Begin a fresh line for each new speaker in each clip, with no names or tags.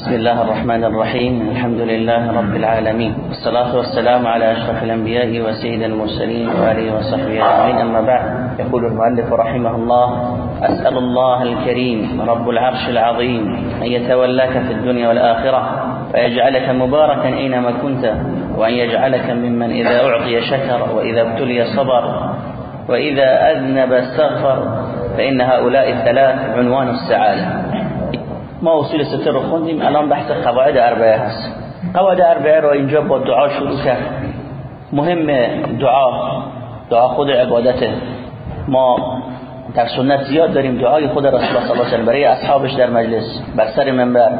بسم الله الرحمن الرحيم. الحمد لله رب العالمين. والصلاة والسلام على أشرف الأنبياء وسيد المرسلين وآله وصحبه أجمعين. أما بعد يقول المؤلف رحمه الله أسأل الله الكريم رب العرش العظيم أن يتولاك في الدنيا والآخرة ويجعلك مباركا أينما كنت وأن يجعلك ممن إذا أعطي شكر وإذا ابتلي صبر وإذا أذنب استغفر فإن هؤلاء الثلاث عنوان السعادة. ما اصول ستر رو خوندیم الان بحث قواعد اربعه هست. قواعد اربعه رو اینجا با دعا شروع کرد. مهم دعا دعا خود عبادته. ما در سنت زیاد داریم دعای خود رسول الله صلی الله علیه و برای اصحابش در مجلس بر سر منبر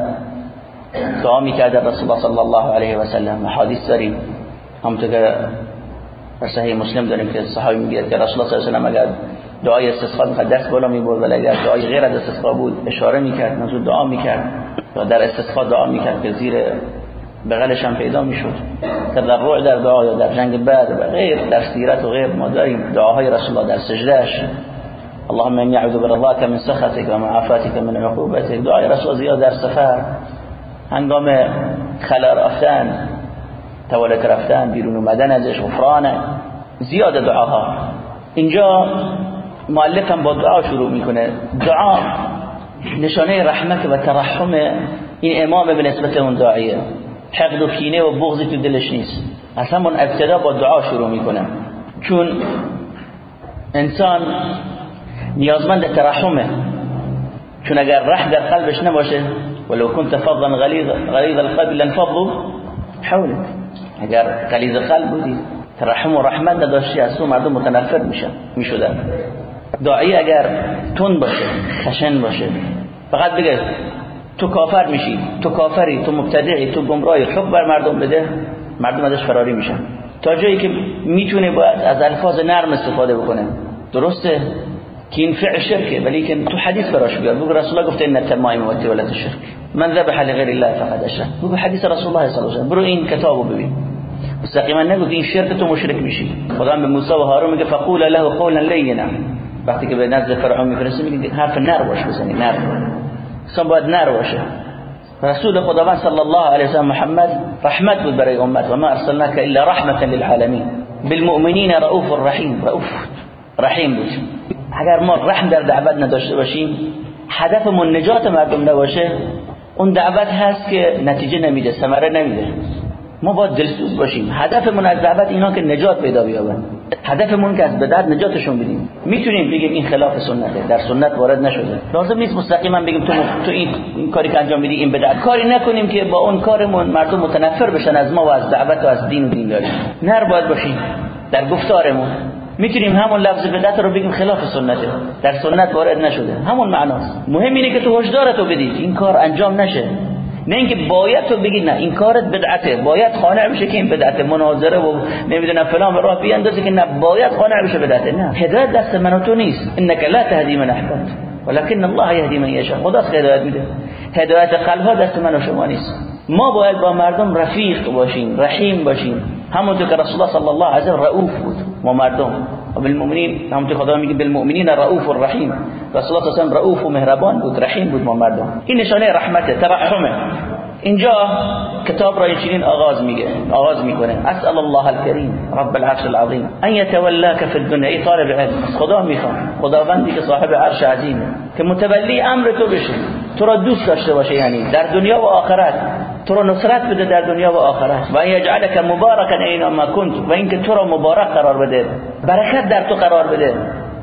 دعا می‌کرد رسول الله صلی الله علیه و سلم. حدیث داریم. همونطور که در صحیح مسلم داریم که صحابی میگه که رسول الله صلی الله علیه و اگر دعای استسقا می‌خواد دست بالا می‌برد ولی اگر دعای غیر از استسقا بود اشاره می‌کرد نزول دعا می‌کرد یا در استسقا دعا می‌کرد که زیر بغلش هم پیدا می‌شد. تضرع در دعا یا در جنگ بدر و غیر در سیرت و غیر ما داریم. دعاهای رسول الله در سجدهش اللهم اني اعوذ برضاك من سخطك ومعافاتك من عقوبتك دعای رسول زیاد در سفر. هنگام خلا رفتن تولک رفتن بیرون اومدن ازش غفرانه زیاد دعاها. اینجا مؤلف هم با دعا شروع می‌کنه. دعا نشانه رحمت و ترحم این امام به نسبت اون داعیه. حقد و کینه و بغضی تو دلش نیست. از همون ابتدا با دعا شروع می‌کنه. چون انسان نیازمند ترحمه. چون اگر رحم در قلبش نباشه ولو كنت فظا غلیظ غلیظ القلب لانفضوا. حولك اگر غلیظ قلب بودی ترحم و رحمت نداشتی از تو مردم متنفر میشن می‌شدن. داعی اگر تون باشه خشن باشه. فقط بگه تو کافر میشی تو کافری تو مبتدعی تو گمراهی حق بر مردم بده. مردم ازش فراری میشن. تا جایی که می‌تونه باید از الفاظ نرم استفاده بکنه. درسته؟ که این فعل شرکه ولی که تو حدیث براش بیار. بگو رسول الله گفته ان التمائم والتولات الشرك من ذبح لغير الله فقد اشرك بگو حدیث رسول الله صلی الله علیه و برو این کتابو ببین. مستقیما نگو که این شرک تو مشرک میشی. خدا به موسی و هارون میگه فقول له قولا لینا. وقتی که به نزد فرعون میفرسته میگه حرف نر باش بزنی نر. اصلا باید نر باشه. رسول خداوند صلی الله علیه و محمد رحمت بود برای امت. و ما ارسلناک الا رحمتا للعالمین. بالمؤمنین رؤوف رحیم. رؤوف رحیم بود. اگر ما رحم در دعوت نداشته باشیم هدفمون نجات مردم نباشه اون دعوت هست که نتیجه نمیده ثمره نمیده. ما باید دلسوز باشیم. هدفمون از دعوت اینا که نجات پیدا بیابن هدفمون که از بدعت نجاتشون بدیم. می‌تونیم بگیم این خلاف سنته. در سنت وارد نشده. لازم نیست مستقیما بگیم تو تو این, این کاری که انجام میدی این بدعت کاری نکنیم که با اون کارمون مردم متنفر بشن از ما و از دعوت و از دین و دینداری نر باید باشیم. در گفتارمون. می‌تونیم همون لفظ بدعت رو بگیم خلاف سنته. در سنت وارد نشده. همون معناست. مهم اینه که تو هشدارتو بدید. این کار انجام نشه. نه اینکه باید تو بگی نه این کارت بدعته. باید قانع بشه که این بدعته. مناظره و نمی‌دونم فلان راه بیاندازه که نه باید قانع بشه بدعته. نه. هدایت دست من و تو نیست. انك لا تهدی من احببت. ولكن الله يهدي من يشاء خدا هدایت میده. هدایت قلب ها دست من و شما نیست. ما باید با مردم رفیق باشیم رحیم باشیم. همونطور که رسول الله صلی الله علیه و رؤوف بود. ما مردم. و بالمؤمنین همونطور خدا میگه بالمؤمنین رؤوف الرحیم رسول الله صلی رؤوف و مهربان بود رحیم بود ما مردم این نشانه رحمت ترحمه. اینجا کتاب را چنین آغاز میگه آغاز می‌کنه. اسال الله الكريم رب العرش العظیم. ان يتولاك في الدنيا ای طالب علم خدا می‌خوام خداوندی که صاحب عرش عظیمه. که متولی امر تو بشه تو را دوست داشته باشه یعنی در دنیا و آخرت. تو را نصرت بده در دنیا و آخرت. و یجعلک مبارکا اینما کنت. و اینکه تو را مبارک قرار بده. برکت در تو قرار بده.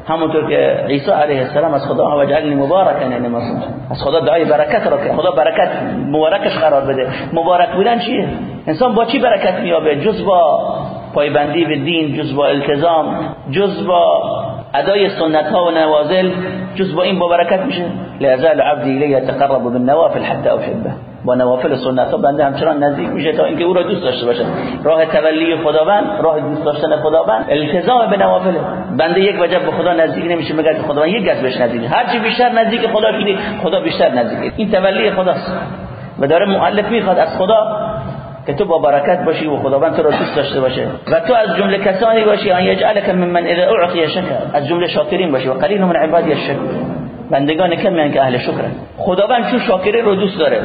همونطور که عیسی علیه السلام از خدا و جعلنی مبارکا اینما کنت. از خدا دعای برکت را که خدا برکت مبارکش قرار بده. مبارک بودن چیه؟ انسان با چی برکت میابه جز با پایبندی به دین جز با التزام جز با ادای سنت ها و نوازل جز با این با برکت میشه. لازال عبدی الی یتقرب بالنوافل حتى احبه. با نوافل سنت ها بنده همچنان نزدیک میشه تا اینکه او را دوست داشته باشه راه تولی خداوند راه دوست داشتن خداوند التزام به نوافل. بنده یک وجب به خدا نزدیک نمیشه مگر که خداوند یک گز بهش نزدیک. هر چی بیشتر نزدیک خدا شدی خدا بیشتر نزدیک. این تولی خداست. و داره مؤلف می‌خواد از خدا که تو با برکت باشی و خداوند تو را دوست داشته باشه. و تو از جمله کسانی باشی ان یجعلک ممن اذا اعطی شکر از جمله شاکرین باشی و قلیل من عبادی الشکر. بندگان کمی که اهل شکرن خداوند چون شاکرین رو دوست داره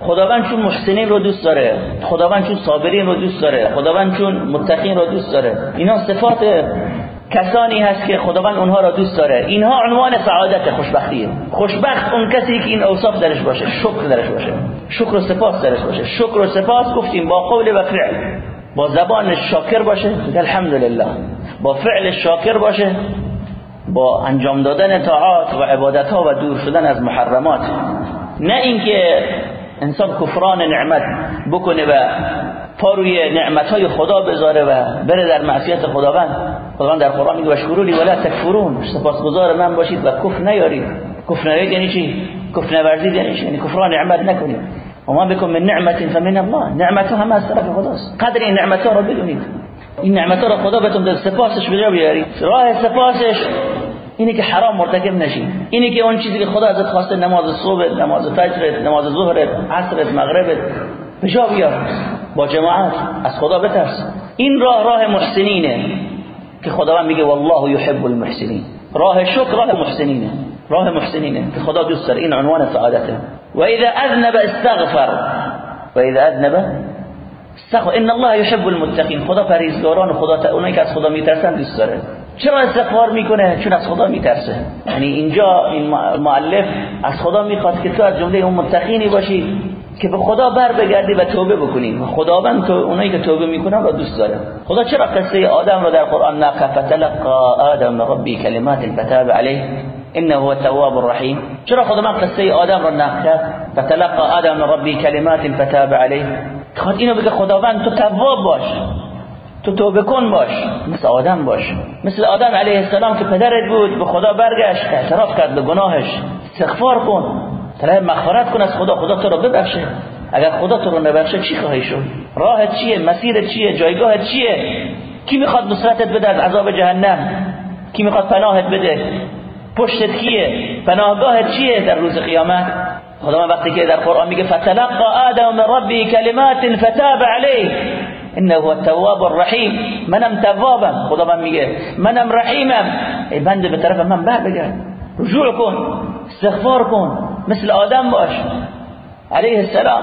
خداوند چون محسنین رو دوست داره خداوند چون صابرین رو دوست داره خداوند چون متقین رو دوست داره. اینا صفات کسانی هست که خداوند اونها را دوست داره. اینها عنوان سعادت خوشبختیه خوشبخت اون کسی که این اوصاف درش باشه شکر درش باشه. شکر و سپاس درش باشه. شکر و سپاس گفتیم با قول و فعل. با زبان شاکر باشه. الحمدلله. با فعل شاکر باشه. با انجام دادن طاعات و عبادت ها و دور شدن از محرمات. نه اینکه انسان کفران نعمت بکنه و پا روی نعمت های خدا بذاره و بره در معصیت خداوند. خداوند در قرآن میگه وشکروا لی ولا تکفرون. سپاسگزار من باشید و کفر نیارید. کفر نیارید یعنی چی؟ کفر نورزید یعنی چی؟ یعنی کفران نعمت نکنید. و ما بکن من نعمت فمن الله. نعمت همه از طرف خداست. قدر این نعمت ها رو بدونید. این نعمت ها رو خدا بهتون داد سپاسش بجا بیارید. راه سپاسش اینه که حرام مرتکب نشی اینه که اون چیزی که خدا ازت خواسته نماز صبح نماز فجر نماز ظهر عصر مغرب به جا بیار. با جماعت از خدا بترس. این راه راه محسنینه. که خداوند میگه والله يحب المحسنین. راه شکر راه محسنینه. راه محسنینه که خدا دوست داره. این عنوان سعادته. و اذا اذنب استغفر. و اذا اذنب استغفر. ان الله يحب المتقين خدا پرهیزگاران خدا اونایی که از خدا میترسن دوست داره. چرا استغفار می‌کنه؟ چون از خدا میترسه. یعنی اینجا این مؤلف از خدا می‌خواد که تو از جمله اون متقینی باشی. که به خدا بر بگردی و توبه بکنی. خداوند تو اونایی که توبه می‌کنن را دوست داره خدا چرا قصه آدم رو در قرآن نقل فتلقى آدم ربی کلمات فتاب علیه. انه هو التواب الرحیم. چرا خدا من قصه آدم رو نقل کرد؟ فتلقى آدم ربی کلمات فتاب علیه. خود اینو بگه خداوند تو تواب باش. تو توبه کن باش. مثل آدم باش. مثل آدم علیه السلام که پدرت بود به خدا برگشت اعتراف کرد به گناهش. استغفار کن. طلب مغفرت کن از خدا. خدا تو رو ببخشه. اگر خدا تو رو نبخشه چی خواهی شد؟ راه چیه؟ مسیر چیه؟ جایگاه چیه؟ کی می‌خواد نصرتت بده از عذاب جهنم؟ کی می‌خواد پناهت بده؟ پشتت کیه؟ پناهگاه چیه در روز قیامت؟ خدا وقتی که در قرآن میگه فتلقى آدم من ربی کلمات فتاب علیه. انه هو التواب الرحیم. منم توابم. خدا من میگه منم رحیمم. ای بنده به طرف من بر بگرد. رجوع کن. استغفار کن. مثل آدم باش. علیه السلام.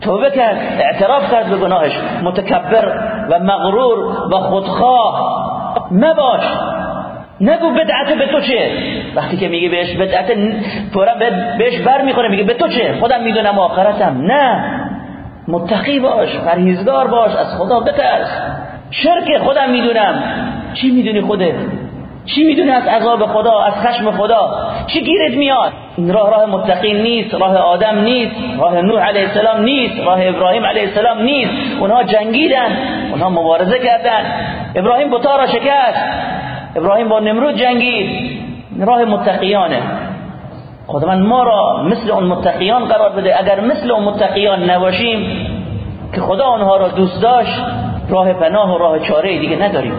توبه کرد اعتراف کرد به گناهش. متکبر و مغرور و خودخواه. مباش. نگو بدعت به تو چه وقتی که میگه بهش بدعت پورا بهش بر می‌خوره میگه به تو چه خودم می‌دونم آخرتم. نه. متقی باش پرهیزگار باش از خدا بترس. شرک خودم می‌دونم. چی می‌دونی خودت؟ چی می‌دونی از عذاب خدا از خشم خدا؟ چی گیرت میاد؟ این راه راه متقین نیست راه آدم نیست راه نوح علیه السلام نیست راه ابراهیم علیه السلام نیست. اونها جنگیدن اونها مبارزه کردن. ابراهیم بتا را شکست ابراهیم با نمرود جنگید. راه متقیانه. خداوند ما را مثل اون متقیان قرار بده. اگر مثل اون متقیان نباشیم که خدا آنها را دوست داشت راه پناه و راه چاره دیگه نداریم.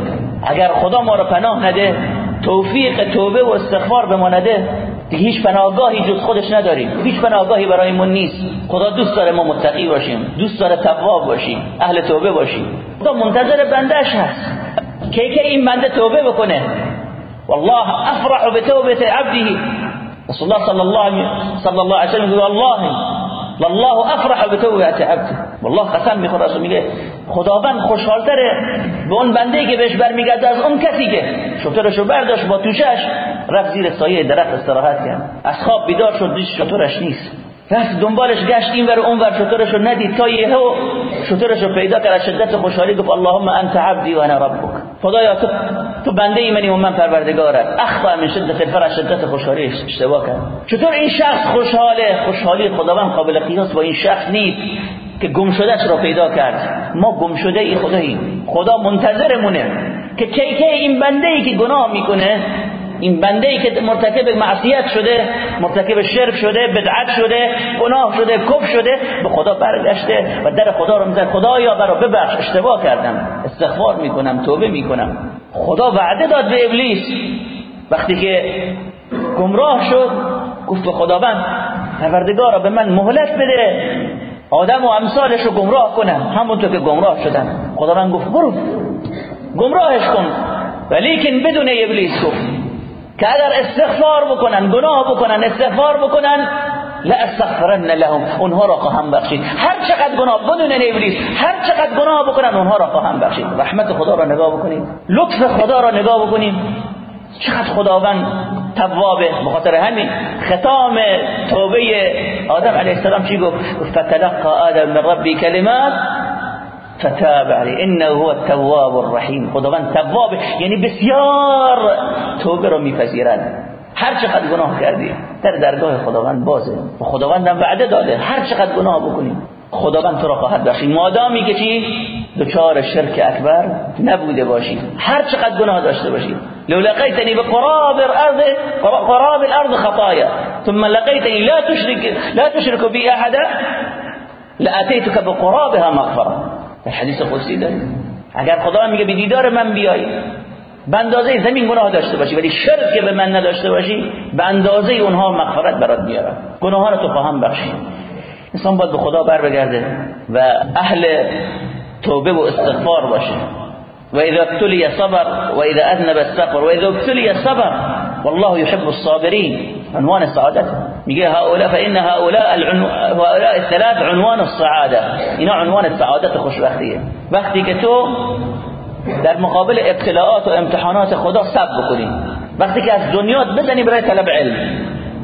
اگر خدا ما را پناه نده توفیق توبه و استغفار به ما نده دیگه هیچ پناهگاهی جز خودش نداریم. هیچ پناهگاهی برایمون نیست. خدا دوست داره ما متقی باشیم. دوست داره تواب باشیم. اهل توبه باشیم. خدا منتظر بندش هست. که که این بنده توبه بکنه. والله افرح بتوبه عبده. رسول الله صلی الله صلی الله علیه و سلم والله افرح بتوبه عبده والله قسم می‌خوره رسول میگه خداوند خوشحالتره به اون بنده که بهش برمیگرده از اون کسی که شطورشو برداشت با توشش رفت زیر سایه درخت استراحت کرد. از خواب بیدار شد دیش شطورش نیست. رفت دنبالش گشت این ور اون ور شطورشو ندید. تا یهو شطورشو پیدا کرد شدت خوشحالی گفت اللهم انت عبدی و انا ربک. خدایا تو تو بنده منی و من پروردگارت اخطا من شدت الفرح شدت خوشحالی اشتباه کرد. چطور این شخص خوشحاله؟ خوشحالی خداوند قابل قیاس با این شخص نیست که گم شدهش را پیدا کرد. ما گم شده ای خدایی خدا منتظرمونه که کی کی این بنده ای که گناه می‌کنه این بنده ای که مرتکب معصیت شده مرتکب شرک شده بدعت شده گناه شده کف شده به خدا برگشته و در خدا رو میزن خدایا برا ببخش اشتباه کردم. استغفار می‌کنم توبه می‌کنم. خدا وعده داد به ابلیس. وقتی که گمراه شد گفت به خداوند پروردگارا به من مهلت بده. آدم و امثالش رو گمراه کنم. همونطور که گمراه شدن خداوند گفت برو گمراهش کن. ولیکن بدون ابلیس گفت. که اگر استغفار بکنن گناه بکنن استغفار بکنن لا استغفرن لهم. اونها را خواهم بخشید. هر چقدر گناه بدون ابلیس هر چقدر گناه بکنن اونها را خواهم بخشید. رحمت خدا را نگاه بکنید. لطف خدا را نگاه بکنید. چقدر خداوند توابه بخاطر همین ختام توبه آدم علیه السلام چی گفت فتلقى آدم من ربی کلمات فتاب علی انه هو التواب الرحیم خداوند تواب یعنی بسیار توبه را میپذیرد هر چقدر گناه کردی در درگاه خداوند بازه. و خداوند هم وعده داده. هر چقدر گناه بکنی خداوند تو را خواهد بخشید مادامی که چی؟ دچار شرک اکبر نبوده باشی. هر چقدر گناه داشته باشی. لو لقيتني بقراب الارض قراب الارض خطايا ثم لقيتني لا تشرك لا تشرك بي احدا لاتيتك بقرابها مغفره الحديث القدسي ده اگر خدا میگه به دیدار من بیای به اندازه زمین گناه داشته باشی ولی شرک که به من نداشته باشی به اندازه اونها مغفرت برات میارم. گناهان تو خواهم بخشید انسان باید به خدا بر بگرده و اهل توبه و استغفار باشه. و اذا ابتلی صبر و اذا اذنب استغفر و اذا ابتلی صبر والله يحب الصابرين عنوان السعادت میگه هؤلاء فإن هؤلاء هؤلاء الثلاث عنوان السعادة. اینا عنوان السعادت خوشبختیه وقتی که تو در مقابل ابتلاعات و امتحانات خدا صبر بکنی. وقتی که از دنیات بزنی برای طلب علم.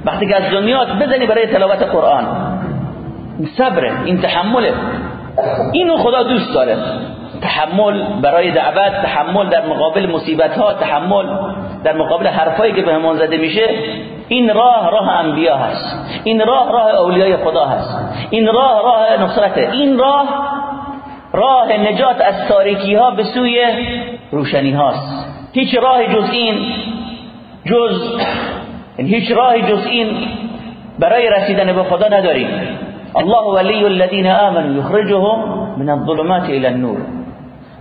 وقتی که از دنیات بزنی برای تلاوت قرآن. صبر این تحمله اینو خدا دوست داره. تحمل برای دعوت تحمل در مقابل مصیبت ها تحمل در مقابل حرفایی که بهمون زده میشه. این راه راه انبیا هست. این راه راه اولیای خدا هست. این راه راه نصرته. این راه راه نجات از تاریکی ها به سوی روشنی هاست هیچ راه جز این جز هیچ راه جز این برای رسیدن به خدا نداریم. الله ولی الذین آمنوا یخرجهم من الظلمات الى النور.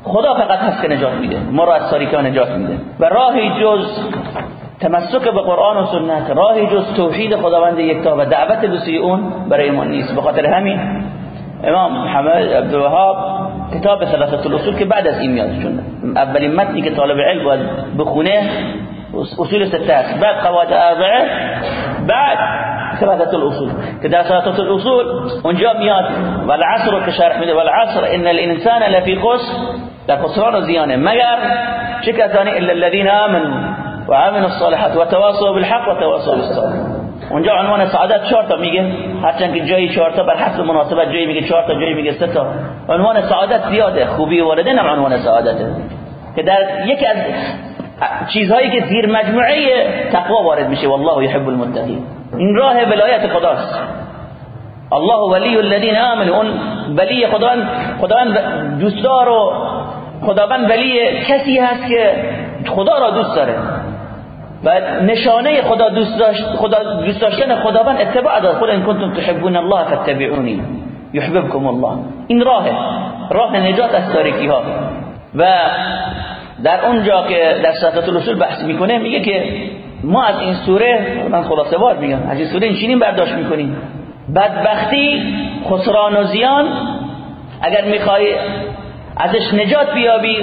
خدا فقط هست که نجات میده. ما را از تاریکی نجات میده. و راهی جز تمسک به قرآن و سنت راهی جز توحید خداوند یکتا و دعوت به سوی اون برای ما نیست. به خاطر همین امام محمد عبدالوهاب کتاب ثلاثة الاصول که بعد از این میاد چون اولین متنی که طالب علم باید بخونه اصول سته است. بعد قواعد اربعه بعد ثلاثة الاصول. که در ثلاثة الاصول اونجا میاد والعصر رو که شرح میده والعصر ان الانسان لفی خسر در خسران و زیانه. مگر چه کسانی الا الذين آمنوا؟ وعملوا الصالحات وتواصوا بالحق وتواصوا بالصبر. اونجا عنوان سعادت چهار تا میگه. هرچند که جایی چهار تا بر حسب مناسبت جایی میگه چهار تا جایی میگه سه تا. عنوان سعادت زیاده. خوبی والدین هم عنوان سعادته. که در یکی از چیزهایی که زیر مجموعه تقوا وارد میشه. والله يحب المتقین. این راه ولایت خداست. الله ولی الذين امنوا اون ولی خداوند خداوند دوستدار و خداوند ولی کسی هست که خدا را دوست داره. و نشانه خدا دوست داشت خدا دوست داشتن خداوند اتباع داد قل ان کنتم تحبون الله فاتبعوني يحببكم الله. این راه راه نجات از تاریکی ها و در اونجا که در صفات الاصول بحث می‌کنه میگه که ما از این سوره من خلاصه وار میگم از این سوره این برداشت می‌کنیم. بدبختی خسران و زیان اگر می‌خوای ازش نجات بیابی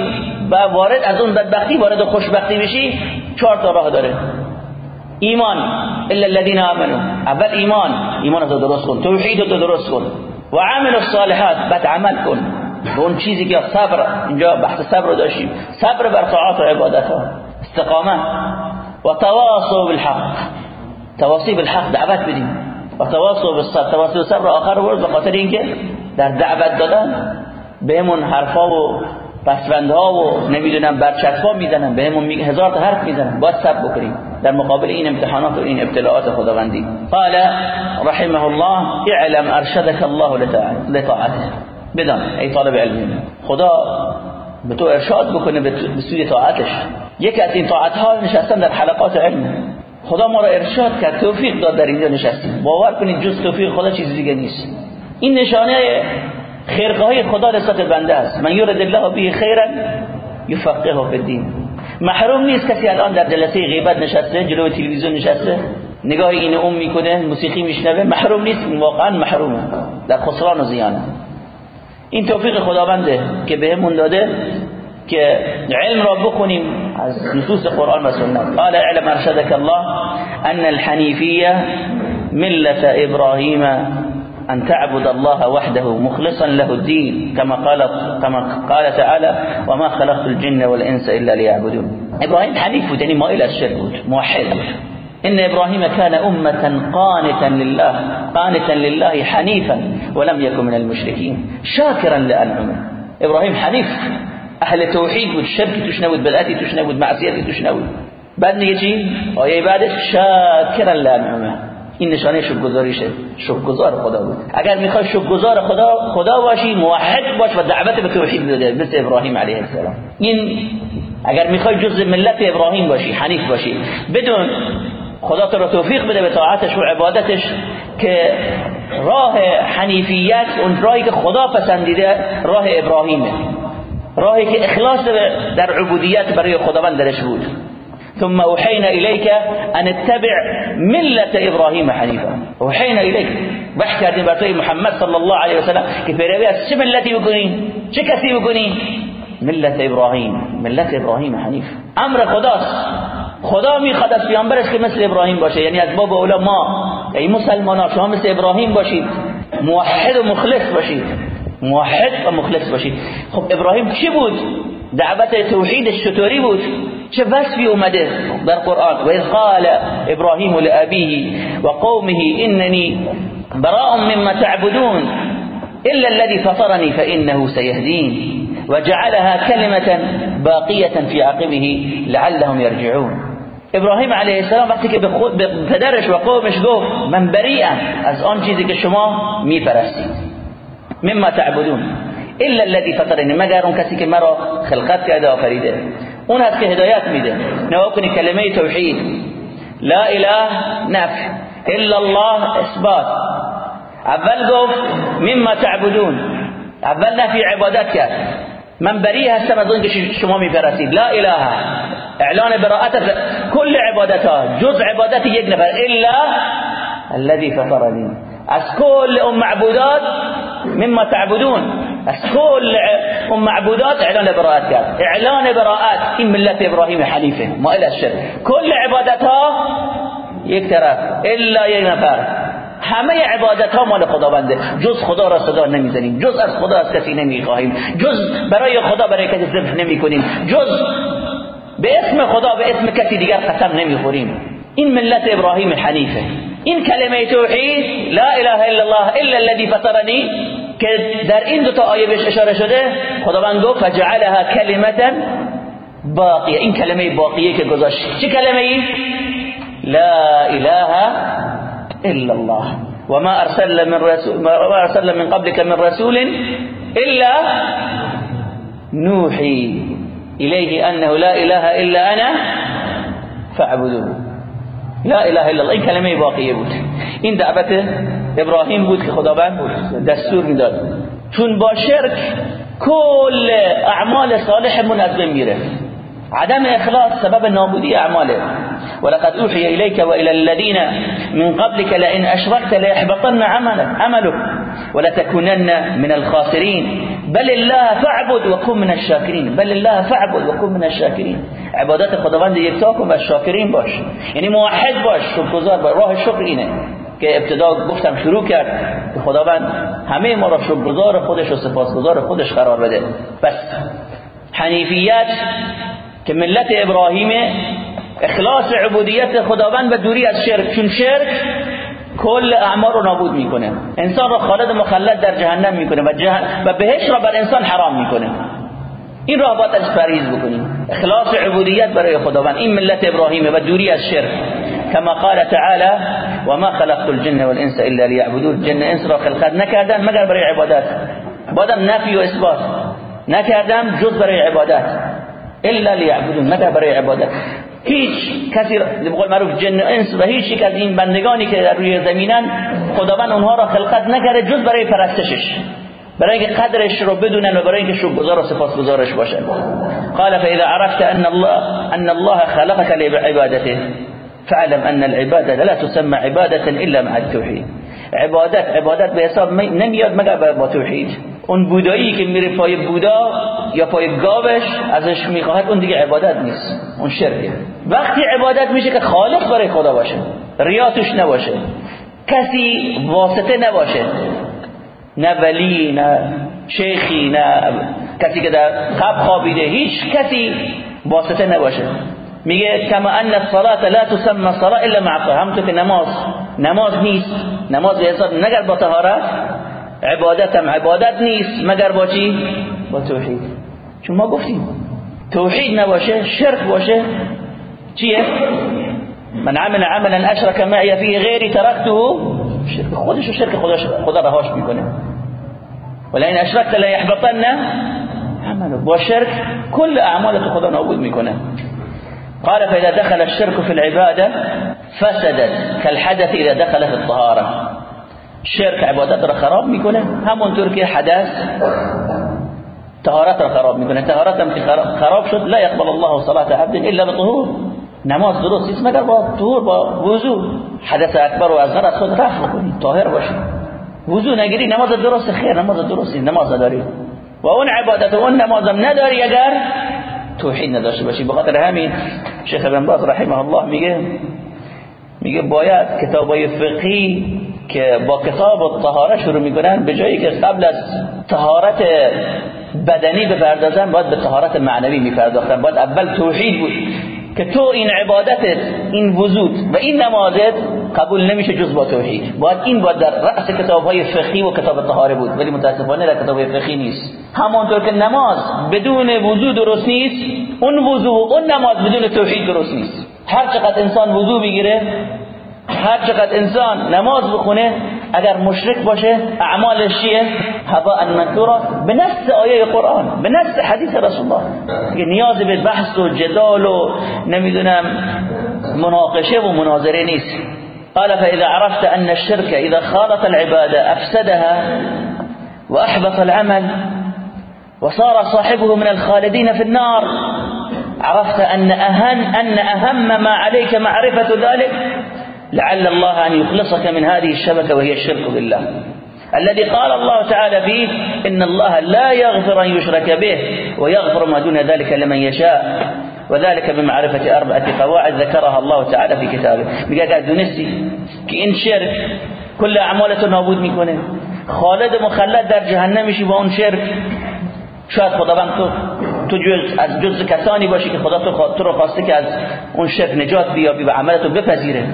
و وارد از اون بدبختی وارد خوشبختی بشی چهار تا راه داره. ایمان. الا الذين امنوا اول ایمان. ایمان رو درست کن. توحید رو درست کن. و عمل الصالحات. بعد عمل کن. اون چیزی که صبر. اینجا بحث صبر داشتیم. صبر بر طاعات و عبادت ها. استقامه و تواصوا بالحق. تواصی بالحق دعوت بدیم. و تواصوا بالصبر. تواصی بالصبر آخر ورد به خاطر اینکه در دعوت دادن بهمون حرفا و پسوندها و نمی‌دونم برچسبا می‌زنن بهمون میگه هزار تا حرف می‌زنن. باید صبر بکنیم. در مقابل این امتحانات و این ابتلاعات خداوندی. قال رحمه الله اعلم ارشدك الله لطاعته بدان ای طالب علم. خدا به تو ارشاد بکنه به سوی طاعتش. یکی از این طاعت ها نشستن در حلقات علم. خدا ما را ارشاد کرد توفیق داد در اینجا نشستیم. باور کنید جز توفیق خدا چیز دیگه نیست. این نشانه خیرخواهی خدا نسبت بنده است. من یورد الله به خیرا یفقهه فی الدین. محروم نیست کسی الان در جلسه غیبت نشسته جلوی تلویزیون نشسته نگاه این اون می‌کنه موسیقی میشنوه. محروم نیست واقعا محرومه. در خسران و زیانه. این توفیق خداونده که بهمون داده که علم را بخونیم از نصوص قرآن و سنت. قال اعلم ارشدك الله ان الحنیفیه ملت ابراهیم أن تعبد الله وحده مخلصا له الدين كما قال كما قال تعالى وما خلقت الجن والإنس إلا ليعبدون. إبراهيم حنيف يعني مائل الشرك موحد. إن إبراهيم كان أمة قانتا لله قانتا لله حنيفا ولم يكن من المشركين شاكرا لأنعمه. إبراهيم حنيف أهل توحيد بود شرك تشنود بدعتي تشنود معصيتي تشنود. بعد نيجي چی آیه بعدش شاکرا لأنعمه. این نشانه شکرگزاریشه شکرگزار خدا بود. اگر می‌خوای شکرگزار خدا خدا باشی موحد باش و دعوت به توحید بده مثل ابراهیم علیه السلام. این اگر می‌خوای جز ملت ابراهیم باشی حنیف باشی بدون خدا تو رو توفیق بده به طاعتش و عبادتش که راه حنیفیت اون راهی که خدا پسندیده راه ابراهیمه. راهی که اخلاص در عبودیت برای خداوند درش بود. ثم أوحينا إليك أن اتبع ملة إبراهيم حنيفا. أوحينا إليك. بحث کردیم محمد صلی الله علیه و سلم که پیروی از چه ملتی بکنی چه کسی بکنی ملت ابراهیم ملت ابراهیم حنیف أمر خداست خدا میخواد از پیامبرش که مثل ابراهیم باشه. یعنی از باب اولا ما ای مسلمان شما مثل ابراهیم باشید. موحد و مخلص باشید. موحد و مخلص باشید. خب ابراهیم چی بود؟ دعوت توحیدش چطوری بود؟ چه وصفی اومده در قرآن. و قال ابراهیم لابیه و قومه اننی براء مما تعبدون إلا الذي فطرني فإنه سيهدين وجعلها كلمة باقية في عقبه لعلهم يرجعون. ابراهیم علیه السلام وقتی که به خود به پدرش و قومش گفت من بریئم از آن چیزی که شما میپرستید. مما تعبدون. إلا الذي فطرني. مگر اون کسی که مرا خلقت کرده آفریده. اون هست که هدایت میده نوا کنی کلمه توحید لا إله نفی إلا الله إثبات. اول گفت مما تعبدون. اول نفی عبادت کرد من بری هستم از اون که شما میپرستید لا إله. إعلان براءت کل عبادت ها جز عبادت یک نفر إلا الذي فطرني. از کل ام معبودات مما تعبدون. از کل ام معبودات اعلان براءت کرد اعلان براءت این ملت ابراهیم حنیفه ما الى الشرک کل عبادت ها یک طرف الا یک نفر. همه عبادت ها مال خداونده جز خدا را صدا نمی‌زنیم. جز از خدا از کسی نمی‌خواهیم. جز برای خدا برای کسی ذبح نمی‌کنیم. جز به اسم خدا به اسم کسی دیگر قسم نمی‌خوریم. این ملت ابراهیم حنیفه. این کلمه توحید لا اله الا الله الا الذي فطرني که در این دو تا آیه بهش اشاره شده خداوند گفت فجعلها کلمه باقیه. این کلمه باقیه که گذاشت. چه کلمه ای؟ لا اله الا الله. وما ارسل من رسول ما ارسل من قبلك من رسول الا نوحي اليه انه لا اله الا انا فاعبدوه. لا اله الا الله. این کلمه واقعیه بود. این دعوت ابراهیم بود که خداوند دستور می‌داد. چون با شرک کل اعمال صالحمون از بین میره. عدم اخلاص سبب نابودی اعماله. ولقد اوحي اليك والى الذين من قبلك لئن اشركت ليحبطن عملك عملك ولتكونن من الخاسرين بل الله فاعبد وكن من الشاكرين بل الله فاعبد وكن من الشاكرين عبادت خداوند یکتا کن و شاکرین باش. یعنی موحد باش شکرگزار باش. راه شکر اینه. که ابتدا گفتم شروع کرد که خداوند همه ما را شکرگزار خودش و سپاسگزار خودش قرار بده. بس حنیفیت که ملت ابراهیم اخلاص عبودیت خداوند و دوری از شرک چون شرک کل اعمال رو نابود می‌کنه. انسان رو خالد مخلد در جهنم می‌کنه و, و بهش را بر انسان حرام می‌کنه. این را باید از فریض بکنیم. اخلاص عبودیت برای خداوند. این ملت ابراهیمه و دوری از شرک. كما قال تعالى وما خلقت الجن والانس الا ليعبدون. جن انس را خلقت نکردم مگر برای عبادت؟ بادم نفی و اثبات. نکردم جز برای عبادت. الا ليعبدون مگر برای عبادت. هیچ کسی به معروف جن و انس و هیچ یک از این بندگانی که در روی زمینن خداوند اونها را خلقت نکرده جز برای پرستشش. برای اینکه قدرش رو بدونن و برای اینکه شکرگزار و سپاسگزارش باشن. قال فاذا عرفت ان الله ان الله خلقك لعبادته. فاعلم ان العباده لا تسمى عباده الا مع التوحید عبادت عبادت به حساب نمیاد مگر با توحید. اون بودایی که میره پای بودا یا پای گاوش ازش می‌خواهد اون دیگه عبادت نیست. اون شرکه. وقتی عبادت میشه که خالق برای خدا باشه. ریا توش نباشه. کسی واسطه نباشه. نه ولی نه شیخی نه کسی که در قبل خوابیده. هیچ کسی واسطه نباشه. میگه کما ان الصلاه لا تسمى صلاه الا مع همونطور که نماز نماز نیست نماز به حساب نگر با طهارت عبادت هم عبادت نیست مگر با چی با توحید چون ما گفتیم توحید نباشه شرک باشه چیه من عمل عملا اشرك معي فيه غيري تركته شرک خودش شرک خودش خدا رهاش میکنه ولئن اشركت لا يحبطن عمله با شرک کل اعمالت خدا نابود میکنه قال فإذا دخل الشرك في العبادة فسدت كالحدث إذا دخل في الطهارة. شرك عبادت را خراب میکنه همونطور که حدث طهارت را خراب میکنه. طهارت خراب شد لا يقبل الله صلاة عبد إلا بطهور. نماز درست نیست مگر با طهور با وضو. حدث اکبر و أصغر از خود رفع کنی طاهر باشی. وضو نگیری نماز درست خیر نماز درست نماز نداری. و اون عبادت و اون نمازم نداری اگر توحید نداشته باشی. بخاطر همین شیخ ابن باز رحمه الله میگه میگه باید کتابای فقهی که با کتاب طهاره شروع می‌کنن به جایی که قبل از طهارت بدنی بپردازن باید به طهارت معنوی میپرداختن باید اول توحید بود. که تو این عبادتت این وجود و این نمازت قبول نمیشه جز با توحید. باید این باید در رأس کتاب های فقهی و کتاب طهاره بود. ولی متاسفانه در کتاب فقهی نیست. همانطور که نماز بدون وضو درست نیست اون وضو اون نماز بدون توحید درست نیست. هر چقدر انسان وضو بگیره هر چقدر انسان نماز بخونه اگر مشرک باشه اعمالش چیه؟ هوا منثورا به نص آیه قرآن به نص حدیث رسول الله. نیاز به بحث و جدال و نمیدونم مناقشه و مناظره نیست. قال فإذا عرفت أن الشرك إذا خالط العبادة أفسدها وأحبط العمل وصار صاحبه من الخالدين في النار عرفت أن أهم, أن أهم ما عليك معرفة ذلك لعل الله أن يخلصك من هذه الشبكة وهي الشرك بالله. الذي قال الله تعالى فيه إن الله لا يغفر أن يشرك به ويغفر ما دون ذلك لمن يشاء وذلك بمعرفة أربعة قواعد ذكرها الله تعالى في كتابه. میگه اگر دونستی که این شرک کل نابود میکنه خالد مخلد در جهنم میشی با اون شرک شاید خداوند تو تو جز از جز کسانی باشی که خدا تو رو خواسته که از اون شرک نجات بیابی و عملتو بپذیره.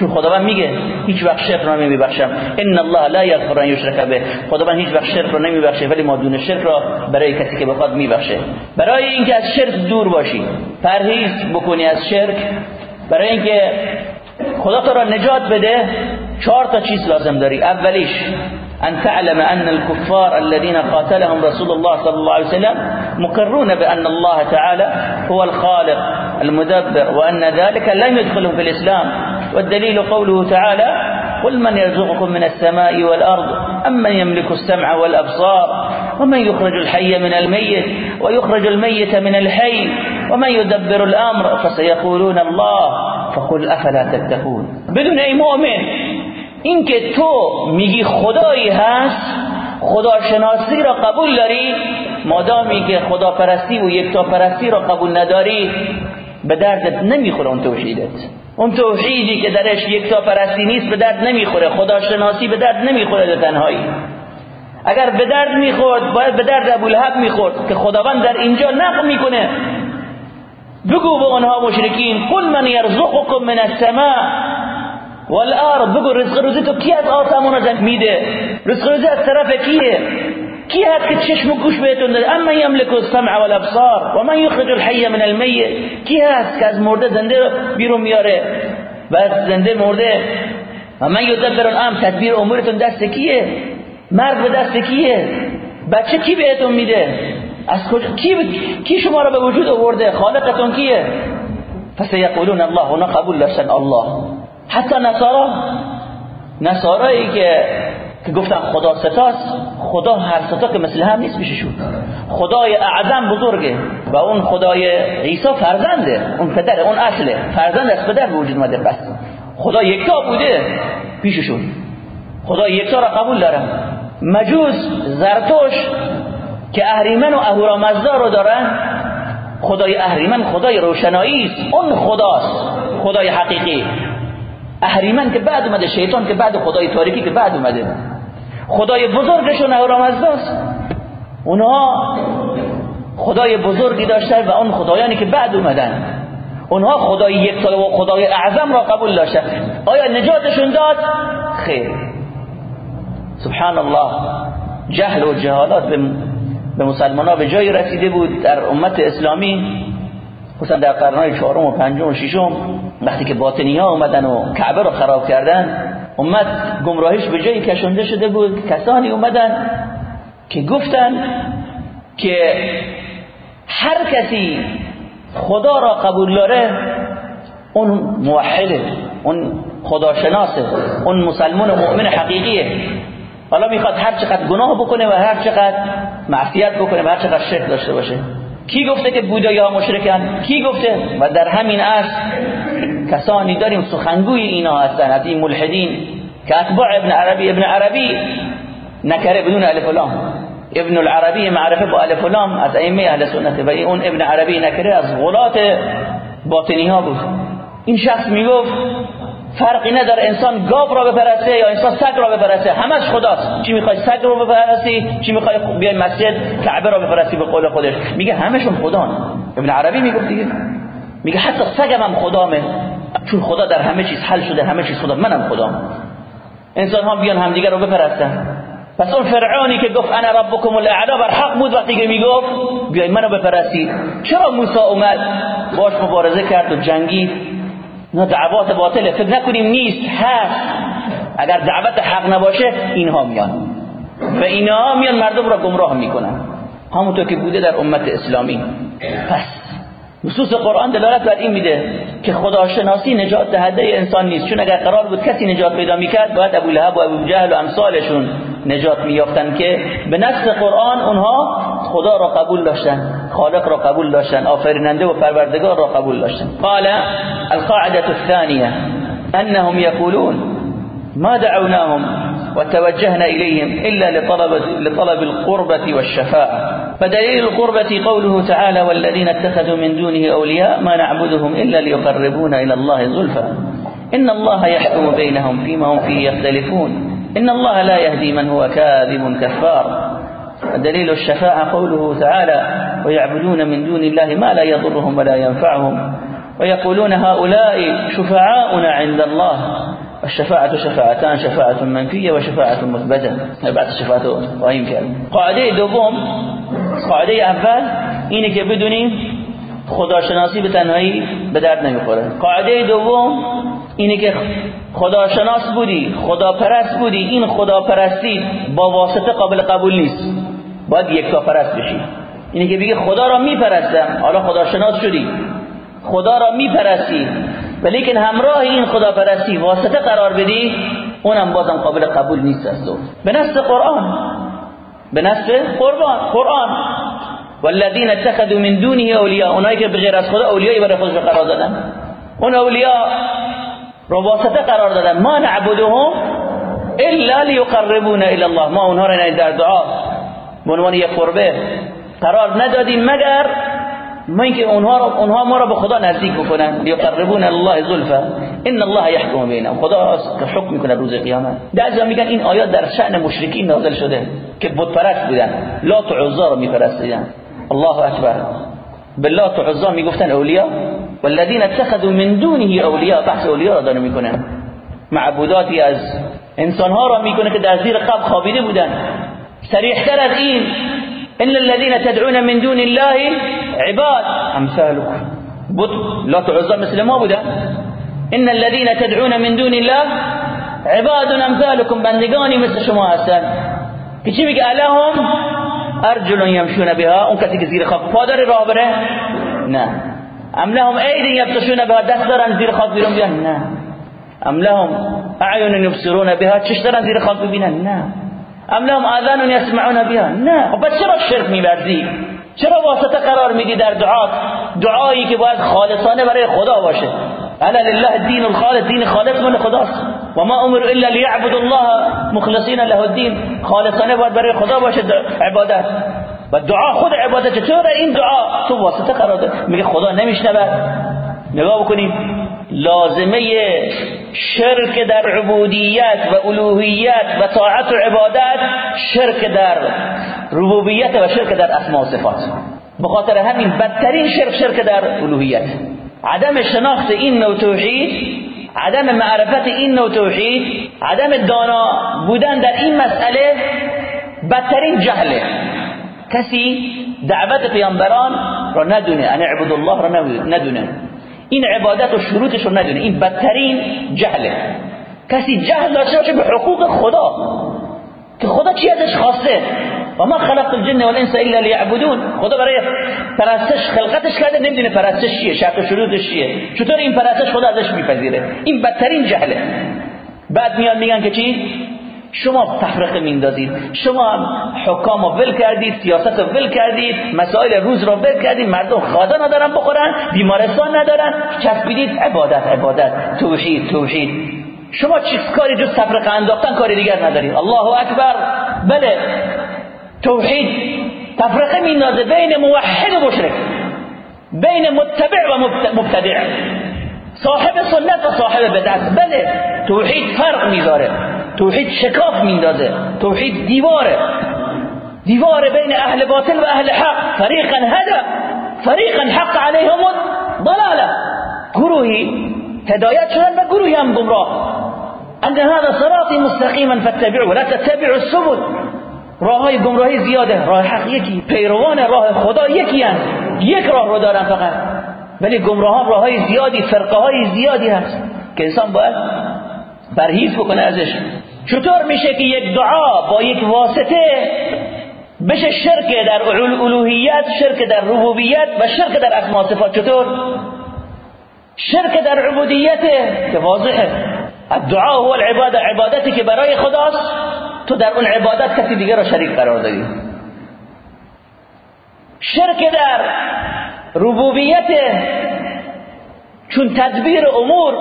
چون خداوند میگه هیچ وقت شرک رو نمیبخشم ان الله لا یغفر ان یشرک به. خداوند هیچ وقت شرک رو نمیبخشه ولی ما دون شرک را برای کسی که بخواد میبخشه برای اینکه از شرک دور باشی پرهیز بکنی از شرک. برای اینکه خدا تو را نجات بده چهار تا چیز لازم داری. اولیش أن تعلم أن الكفار الذين قاتلهم رسول الله صلى الله عليه وسلم مقرون بأن الله تعالى هو الخالق المدبر وأن ذلك لم يدخلهم في الإسلام والدليل قوله تعالى قل من يرزقكم من السماء والأرض أم من يملك السمع والأبصار ومن يخرج الحي من الميت ويخرج الميت من الحي ومن يدبر الأمر فسيقولون الله فقل أفلا تتقون بدون أي مؤمن اینکه تو میگی خدایی هست خداشناسی را قبول داری مادامی که خدا پرستی و یکتا پرستی را قبول نداری به دردت نمی‌خوره اون توحیدت. اون توحیدی که درش یکتا پرستی نیست به درد نمی‌خوره. خداشناسی به درد نمی‌خوره در تنهایی. اگر به درد می‌خورد باید به درد ابوالهب می‌خورد که خداوند در اینجا نقل می‌کنه. بگو به اونها مشرکین قل من یرزقکم من السماء والارض. بگو رزق روزی تو کی از آسمون رو میده؟ رزق روزی از طرف کیه؟ کی هست که چشم و گوش بهتون داده؟ اما یملک السمع والابصار و من یخرج الحی من المیت. کی هست که از مرده زنده بیرون میاره و از زنده مرده؟ و من یدبر الامر تدبیر امورتون دست کیه؟ مرد به دست کیه؟ بچه کی بهتون میده؟ از کجا؟ کی کی شما رو به وجود آورده؟ خالقتون کیه؟ پس یقولون الله اونا قبول داشتن الله. حتی نصارا؟ نصارایی که که گفتن خدا ستاست خدا هر ستا که مثل هم نیست میشه خدای اعظم بزرگه و اون خدای عیسی فرزنده اون پدر اون اصله فرزند از پدر وجود مده بس خدا یکتا بوده پیششون. خدا یکتا را قبول داره مجوس زرتوش که اهریمن و اهورامزدا رو دارن خدای اهریمن خدای روشنایی است. اون خداست خدای حقیقی. اهریمن که بعد اومده شیطان که بعد خدای تاریکی که بعد اومده. خدای بزرگشون اهورامزداست اونها خدای بزرگی داشتن و اون خدایانی که بعد اومدن. اونها خدای یک و خدای اعظم را قبول داشتن. آیا نجاتشون داد؟ خیر. سبحان الله جهل و جهالات به مسلمان ها به جایی رسیده بود در امت اسلامی. خصوصا در قرنهای چهارم و پنجم و ششم وقتی که باطنی ها اومدن و کعبه رو خراب کردن امت گمراهیش به جایی کشنده شده بود. کسانی اومدن که گفتن که هر کسی خدا را قبول داره اون موحده اون خداشناسه اون مسلمان و مؤمن حقیقیه. حالا می‌خواد هر چقدر گناه بکنه و هر چقدر معصیت بکنه و هر چقدر شرک داشته باشه. کی گفته که بودایی ها مشرکن کی گفته؟ و در همین اصل کسانی داریم سخنگوی اینا هستن از این ملحدین که اتباع ابن عربی ابن عربی نکره بدون الف لام. ابن العربی معرفه با الف لام از ائمه اهل سنت ولی اون ابن عربی نکره از غلات باطنی ها بود. این شخص می‌گفت فرقی نداره انسان گاو را بپرسته یا انسان سگ را بپرسته همش خداست. چی می‌خوای سگ رو بپرستی؟ چی می‌خوای بیای مسجد کعبه را بپرستی به قول خودش؟ میگه همشون خدا ابن عربی می‌گفت دیگه. میگه حتی سگم هم خدامه. چون خدا در همه چیز حل شده همه چیز خدا منم خدام انسان ها بیان همدیگه رو بپرستن پس اون فرعونی که گفت انا ربکم الاعلا بر حق بود وقتی که می‌گفت بیای منو بپرستی چرا موسی اومد؟ باش مبارزه کرد و جنگید. اینا دعوات باطله. فکر نکنیم نیست هست. اگر دعوت حق نباشه اینها میان. و اینها میان مردم را گمراه می‌کنن. همونطور که بوده در امت اسلامی. پس نصوص قرآن دلالت بر این میده. که خداشناسی نجات دهنده انسان نیست. چون اگر قرار بود کسی نجات پیدا می‌کرد باید ابو لهب و ابو جهل و امثالشون نجات میافتن که به نص قرآن اونها خدا را قبول داشتن خالق را قبول داشتن آفریننده و پروردگار را قبول داشتن. قال القاعده الثانيه انهم يقولون ما دعوناهم وتوجهنا إليهم إلا لطلب, لطلب القربة والشفاعة. فدليل القربة قوله تعالى والذين اتخذوا من دونه أولياء ما نعبدهم إلا ليقربونا إلى الله زلفى. إن الله يحكم بينهم فيما هم فيه يختلفون. إن الله لا يهدي من هو كاذب كفار. دليل الشفاعة قوله تعالى ويعبدون من دون الله ما لا يضرهم ولا ينفعهم. ويقولون هؤلاء شفعاؤنا عند الله. الشفاعة شفاعتان شفاعة منفية وشفاعة مثبتة. بعد الشفاعة قائم کرد قاعده دوم قاعده اول اینه که بدونیم خداشناسی به تنهایی به درد نمی‌خوره. قاعده دوم اینه که خداشناس بودی خداپرست بودی. این خداپرستی با واسطه قابل قبول نیست. باید یکتا پرست بشی. اینه که بگی خدا را میپرستم حالا خداشناس شدی. خدا را میپرستی. ولیکن همراه این خداپرستی واسطه قرار بدی اونم بازم قابل قبول نیست از تو. به نص قرآن. به نص قرآن قرآن. والذین اتخذوا من دونه اولیاء اونایی که بغیر از خدا اولیایی برای خودشون قرار دادن. اون اولیاء رو واسطه قرار دادن. ما نعبدهم الا لیقربونا الى الله. ما اونها را در دعا. به عنوان یک قربه قرار ندادیم مگر ما اینکه اونها رو اونها ما رو به خدا نزدیک بکنن. یقربون الله زلفا. ان الله يحكم بینهم. خدا که حکم می‌کنه روز قیامت. بعضی میگن این آیات در شأن مشرکین نازل شده که بت پرست بودن. لات و عزا رو میپرستیدن. الله اکبر. بالله و عزا می‌گفتن اولیاء. والذین اتخذوا من دونه اولیاء. بحث اولیاء را داره می‌کنن معبوداتی از انسان ها را می‌کنه که در زیر قبر خوابیده بودن. سریحتر از این. ان الذين تدعون من دون الله عباد. امثالكم بط لا تعزى مثل ما بوده. ان الذين تدعون من دون الله عباد امثالكم بندگانی مثل شما هستن. که چی میگه؟ الهم ارجل یمشون بها. اون کسی که زیر خاک پا داره راه بره؟ نه. ام لهم ایدی یبطشون بها دست دارن زیر خاک بیرون بیان؟ نه. ام لهم اعین یبصرون بها چش دارن زیر خاک ببینن؟ نه. ام لهم آذان یسمعون بها؟ نه. خب چرا شرک میورزی؟ چرا واسطه قرار میدی در دعات دعایی که باید خالصانه برای خدا باشه. الا لله الدين الخالص دین خالص من خداست. و ما امر الا ليعبد الله مخلصین له الدين خالصانه باید برای خدا باشه عبادت. و دعا خود عبادت. چطوره این دعا؟ تو واسطه قرار ده میگه خدا نمیشنود نگاه بکنید لازمه شرک در عبودیت و الوهیت و طاعت و عبادت شرک در ربوبیت و شرک در اسماء و صفات. بخاطر همین بدترین شرک شرک در الوهیت. عدم شناخت این نوع توحید عدم معرفت این نوع توحید عدم دانا بودن در این مسئله بدترین جهله. کسی دعوت پیامبران را ندونه ان اعبد الله را ندونه. این عبادت و شروطش رو ندونه. این بدترین جهله. کسی جهل داشته باشه به حقوق خدا. که خدا چی ازش خواسته؟ و ما خلقت الجن والانس الا ليعبدون. خدا برای پرستش خلقتش کرده نمی‌دونه پرستش چیه شرط و شروطش چیه. چطور این پرستش خدا ازش میپذیره؟ این بدترین جهله. بعد میان میگن که چی؟ شما تفرقه میندازید. شما حکام رو ول کردید سیاست رو ول کردید مسائل روز رو ول کردید مردم خواده ندارن بخورن بیمارستان ندارن. چسبیدید عبادت عبادت. توحید توحید. شما چیز کاری جز تفرقه انداختن کاری دیگر ندارید. الله اکبر. بله. توحید تفرقه میندازه بین موحد و مشرک بین متبع و مبتدع صاحب سنت و صاحب بدعت بله توحید فرق میذاره. توحید شکاف میندازه. توحید دیواره. دیوار بین أهل باطل و أهل حق. فریقا هدا فریقا حق علیهم ضلاله گروهی هدایت شدن و گروهی هم گمراه. ان هذا صراطی مستقیما فاتبعوه. لا تتبعوا السبل. راه های گمراهی زیاده. راه حق یکی پیروان راه خدا یکی هست یک راه رو دارن فقط. ولی گمراهان راه های زیادی فرقه های زیادی هست که انسان باید پرهیز بکنه ازش. چطور میشه که یک دعا با یک واسطه بشه شرک در الوهیت شرک در ربوبیت و شرک در اسماء صفات؟ چطور؟ شرک در عبودیت که واضحه. الدعا هو العباده عبادتی که برای خداست. تو در اون عبادت کسی دیگر را شریک قرار دادی. شرک در ربوبیت چون تدبیر امور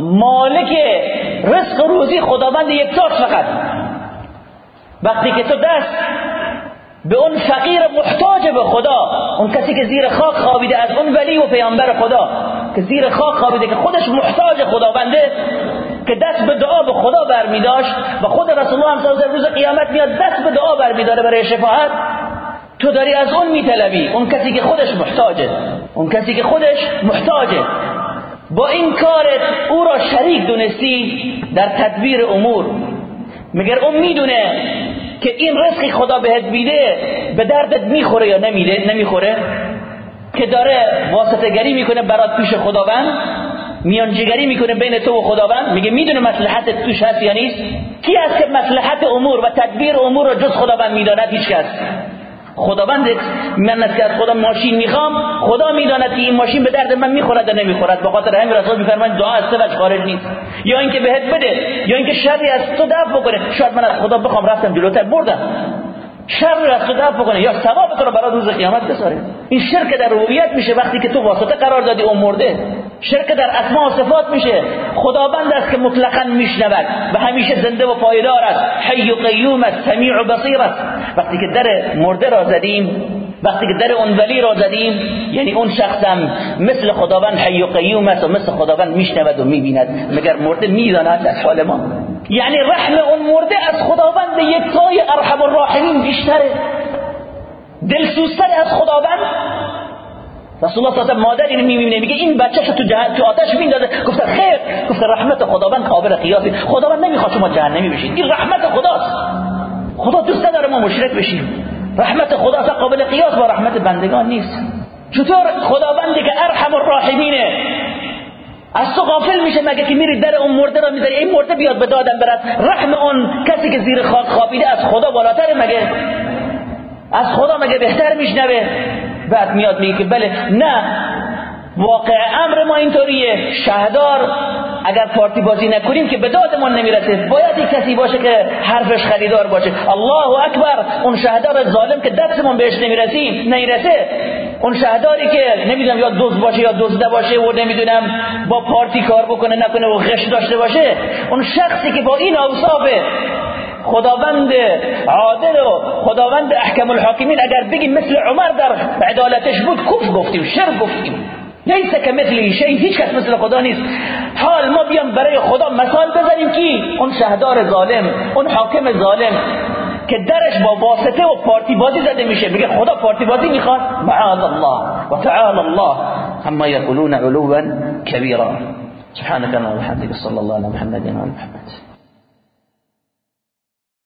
مالک رزق روزی خداوند یکتاست فقط. وقتی که تو دست به اون فقیر محتاج به خدا اون کسی که زیر خاک خوابیده از اون ولی و پیامبر خدا که زیر خاک خوابیده که خودش محتاج خداونده که دست به دعا به خدا برمیداشت و خود رسول الله هم روز قیامت میاد دست به دعا برمیداره برای شفاعت. تو داری از اون میطلبی. اون کسی که خودش محتاجه. اون کسی که خودش محتاجه. با این کارت او را شریک دونستی در تدبیر امور. مگر اون می‌دونه که این رزقی خدا بهت میده به دردت می‌خوره یا نمیده نمی‌خوره؟ که داره واسطه گری می‌کنه برات پیش خداوند میانجیگری می‌کنه بین تو و خداوند میگه می‌دونه مصلحت توش هست یا نیست؟ کی است که مصلحت امور و تدبیر امور را جز خداوند می‌داند؟ هیچ کس. خداوند من از که از خدا ماشین می‌خوام خدا می‌داند که این ماشین به درد من می‌خورد یا نمی‌خورد. به خاطر همین رسول میفرمایند دعا از سبج خارج نیست. یا اینکه بهت بده یا اینکه شری از تو دفع بکنه. شاید من از خدا بخوام رفتم جلوتر بردم. شر تو دفع بکنه یا ثواب رو برای روز قیامت بذاره این شرک در ربوبیت میشه وقتی که تو واسطه قرار دادی اون مرده. شرک در اسماء و صفات میشه. خداوند است که مطلقا میشنود و همیشه زنده و پایدار است. حی و قیوم است سمیع و بصیر است. وقتی که در مرده را زدیم وقتی که در اون ولی را زدیم یعنی اون شخصم مثل خداوند حی و قیوم است و مثل خداوند میشنود و می‌بیند. مگر مرده می‌داند از حال ما؟ یعنی رحم اون مرده از خداوند یکتای ارحم الراحمین بیشتره. دلسوزتر از خداوند. رسول الله صلی مادر اینو می‌بینه میگه این بچه‌ش تو جهنم تو آتش میندازه گفت خیر. گفت رحمت خداوند قابل قیاسی. خداوند نمی‌خواد شما جهنمی بشید. این رحمت خداست. خدا دوست نداره ما مشرک بشیم. رحمت خدا قابل قیاس با رحمت بندگان نیست. چطور خداوندی که ارحم الراحمینه؟ از تو غافل میشه مگه که میری در اون مرده را می‌ذاری؟ این مرده بیاد به دادم برد. رحم اون کسی که زیر خاک خوابیده از خدا بالاتر مگه؟ از خدا مگه بهتر میشنوه؟ بعد میاد میگه که بله نه. واقع امر ما اینطوریه. شهدار اگر پارتی بازی نکنیم که به دادمون نمی‌رسه. باید یک کسی باشه که حرفش خریدار باشه. الله اکبر. اون شهدار ظالم که دستمون بهش نمی‌رسیم نمی‌رسه اون شهداری که نمی‌دونم یا دوز باشه یا دزده باشه و نمی‌دونم با پارتی کار بکنه نکنه و غش داشته باشه اون شخصی که با این اوصافه خداوند عادل و خداوند احکم الحاکمین اگر بگیم مثل عمر در عدالتش بود کف گفتیم شر گفتیم. لیس که مثل شیء هیچ کس مثل خدا نیست. حال ما بیام برای خدا مثال بزنیم کی اون شهدار ظالم اون حاکم ظالم که درش با واسطه و پارتی بازی زده میشه. بگه خدا پارتی بازی می‌خواد معاذ الله و تعالی الله اما یقولون علوا كبيرا سبحانك اللهم وبحمدك صلى الله على محمد وعلى محمد.